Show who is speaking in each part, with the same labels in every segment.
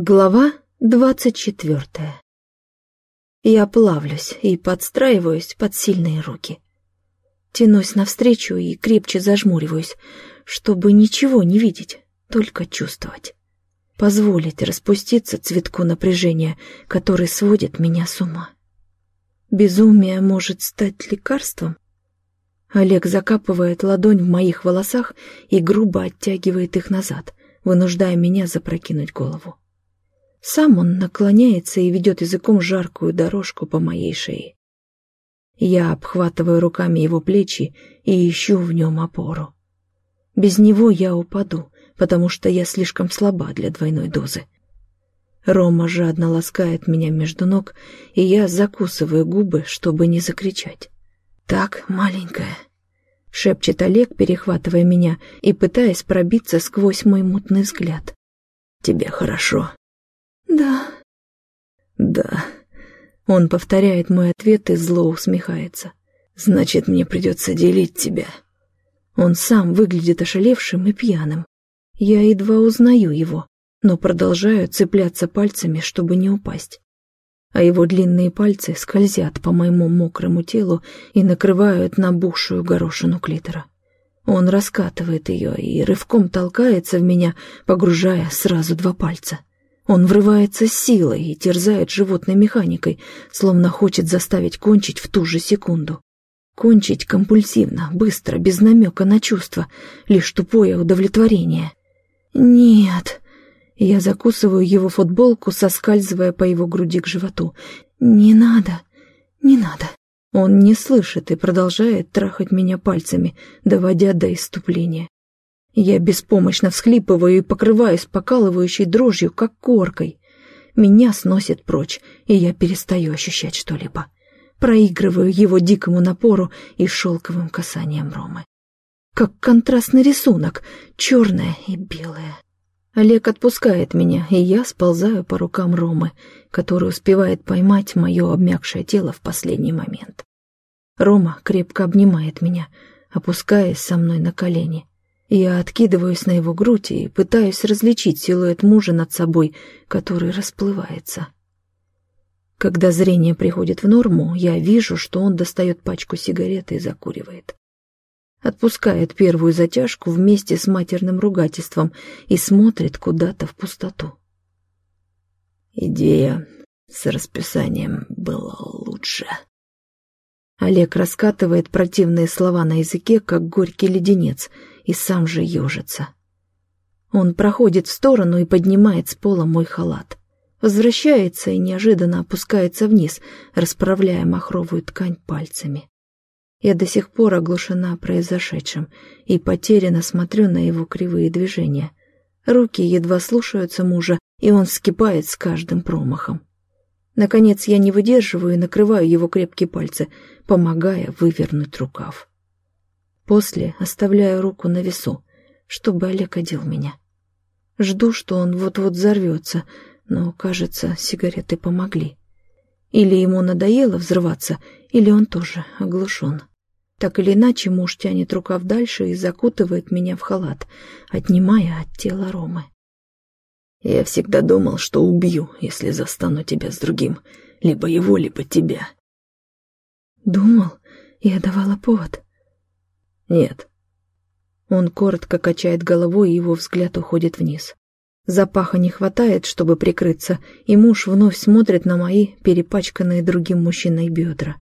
Speaker 1: Глава двадцать четвертая. Я плавлюсь и подстраиваюсь под сильные руки. Тянусь навстречу и крепче зажмуриваюсь, чтобы ничего не видеть, только чувствовать. Позволить распуститься цветку напряжения, который сводит меня с ума. Безумие может стать лекарством? Олег закапывает ладонь в моих волосах и грубо оттягивает их назад, вынуждая меня запрокинуть голову. Сам он наклоняется и ведет языком жаркую дорожку по моей шее. Я обхватываю руками его плечи и ищу в нем опору. Без него я упаду, потому что я слишком слаба для двойной дозы. Рома жадно ласкает меня между ног, и я закусываю губы, чтобы не закричать. «Так, маленькая», — шепчет Олег, перехватывая меня и пытаясь пробиться сквозь мой мутный взгляд. «Тебе хорошо?» «Да». «Да». Он повторяет мой ответ и зло усмехается. «Значит, мне придется делить тебя». Он сам выглядит ошалевшим и пьяным. Я едва узнаю его, но продолжаю цепляться пальцами, чтобы не упасть. А его длинные пальцы скользят по моему мокрому телу и накрывают набухшую горошину клитора. Он раскатывает ее и рывком толкается в меня, погружая сразу два пальца. Он врывается силой и терзает животной механикой, словно хочет заставить кончить в ту же секунду. Кончить компульсивно, быстро, без намека на чувства, лишь тупое удовлетворение. «Нет!» Я закусываю его футболку, соскальзывая по его груди к животу. «Не надо! Не надо!» Он не слышит и продолжает трахать меня пальцами, доводя до иступления. Я беспомощно всхлипываю и покрываюсь покалывающей дрожью, как коркой. Меня сносит прочь, и я перестаю ощущать что-либо. Проигрываю его дикому напору и шелковым касанием Ромы. Как контрастный рисунок, черное и белое. Олег отпускает меня, и я сползаю по рукам Ромы, который успевает поймать мое обмякшее тело в последний момент. Рома крепко обнимает меня, опускаясь со мной на колени. Я откидываюсь на его грудь и пытаюсь различить силуэт мужа над собой, который расплывается. Когда зрение приходит в норму, я вижу, что он достает пачку сигарет и закуривает. Отпускает первую затяжку вместе с матерным ругательством и смотрит куда-то в пустоту. Идея с расписанием была лучше. Олег раскатывает противные слова на языке, как горький леденец — и сам же ежится. Он проходит в сторону и поднимает с пола мой халат. Возвращается и неожиданно опускается вниз, расправляя махровую ткань пальцами. Я до сих пор оглушена произошедшим и потерянно смотрю на его кривые движения. Руки едва слушаются мужа, и он вскипает с каждым промахом. Наконец я не выдерживаю и накрываю его крепкие пальцы, помогая вывернуть рукав. После оставляю руку на весу, чтобы Олег одел меня. Жду, что он вот-вот взорвется, но, кажется, сигареты помогли. Или ему надоело взрываться, или он тоже оглушен. Так или иначе, муж тянет рукав дальше и закутывает меня в халат, отнимая от тела Ромы. «Я всегда думал, что убью, если застану тебя с другим, либо его, либо тебя». «Думал? Я давала повод». «Нет». Он коротко качает головой, и его взгляд уходит вниз. Запаха не хватает, чтобы прикрыться, и муж вновь смотрит на мои перепачканные другим мужчиной бедра.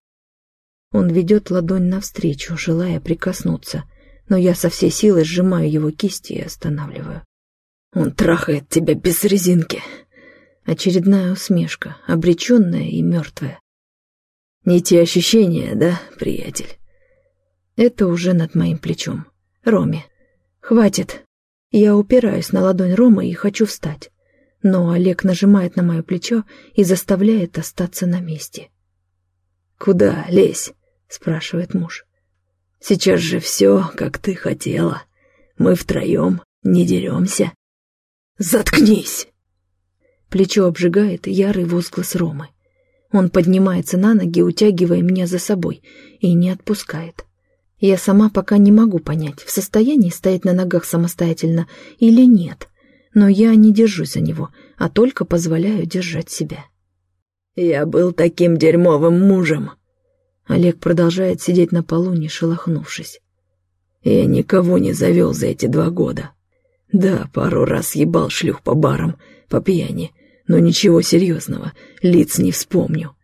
Speaker 1: Он ведет ладонь навстречу, желая прикоснуться, но я со всей силы сжимаю его кисти и останавливаю. «Он трахает тебя без резинки!» Очередная усмешка, обреченная и мертвая. «Не те ощущения, да, приятель?» Это уже над моим плечом. Роме. Хватит. Я упираюсь на ладонь Ромы и хочу встать. Но Олег нажимает на мое плечо и заставляет остаться на месте. «Куда лезь?» — спрашивает муж. «Сейчас же все, как ты хотела. Мы втроем не деремся». «Заткнись!» Плечо обжигает ярый возглас Ромы. Он поднимается на ноги, утягивая меня за собой, и не отпускает. Я сама пока не могу понять, в состоянии стоять на ногах самостоятельно или нет, но я не держусь за него, а только позволяю держать себя.
Speaker 2: «Я был таким дерьмовым мужем!»
Speaker 1: Олег продолжает сидеть на полу, не шелохнувшись.
Speaker 2: «Я никого не завел за эти два года. Да, пару раз ебал шлюх по барам, по пьяни, но ничего серьезного, лиц не вспомню.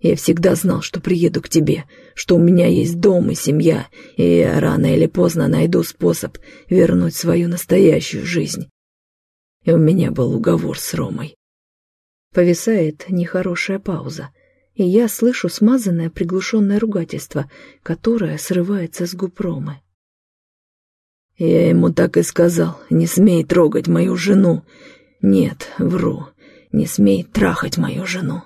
Speaker 2: Я всегда знал, что приеду к тебе, что у меня есть дом и семья, и я рано или поздно найду способ вернуть свою настоящую жизнь. И у меня был уговор с Ромой.
Speaker 1: Повисает нехорошая пауза, и я слышу смазанное приглушенное ругательство, которое срывается с губ Ромы.
Speaker 2: Я ему так и сказал, не смей трогать мою жену. Нет, вру, не смей трахать мою жену.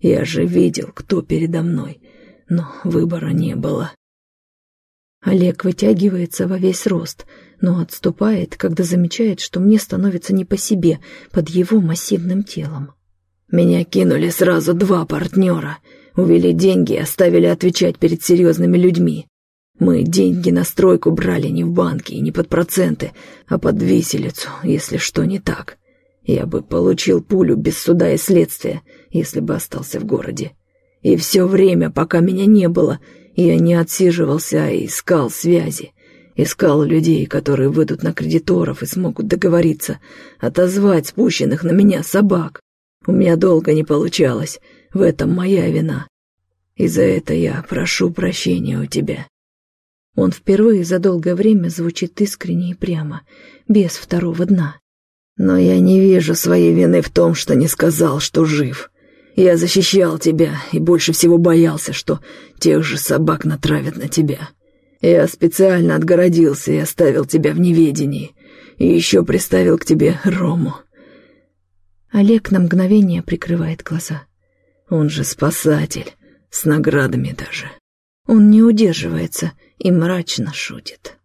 Speaker 2: Я же видел, кто передо мной, но выбора не было.
Speaker 1: Олег вытягивается во весь рост, но отступает, когда замечает, что мне становится не по себе под его массивным телом.
Speaker 2: Меня кинули сразу два партнера, увели деньги и оставили отвечать перед серьезными людьми. Мы деньги на стройку брали не в банке и не под проценты, а под виселицу, если что не так. Я бы получил пулю без суда и следствия, если бы остался в городе. И все время, пока меня не было, я не отсиживался, а искал связи. Искал людей, которые выйдут на кредиторов и смогут договориться, отозвать спущенных на меня собак. У меня долго не получалось, в этом моя вина. И за это я прошу прощения у тебя.
Speaker 1: Он впервые за долгое время звучит искренне и прямо, без второго дна.
Speaker 2: Но я не вижу своей вины в том, что не сказал, что жив. Я защищал тебя и больше всего боялся, что тех же собак натравят на тебя. Я специально отгородился и оставил тебя в неведении. И еще приставил к тебе Рому.
Speaker 1: Олег на мгновение прикрывает глаза.
Speaker 2: Он же спасатель, с наградами даже.
Speaker 1: Он не удерживается и мрачно шутит.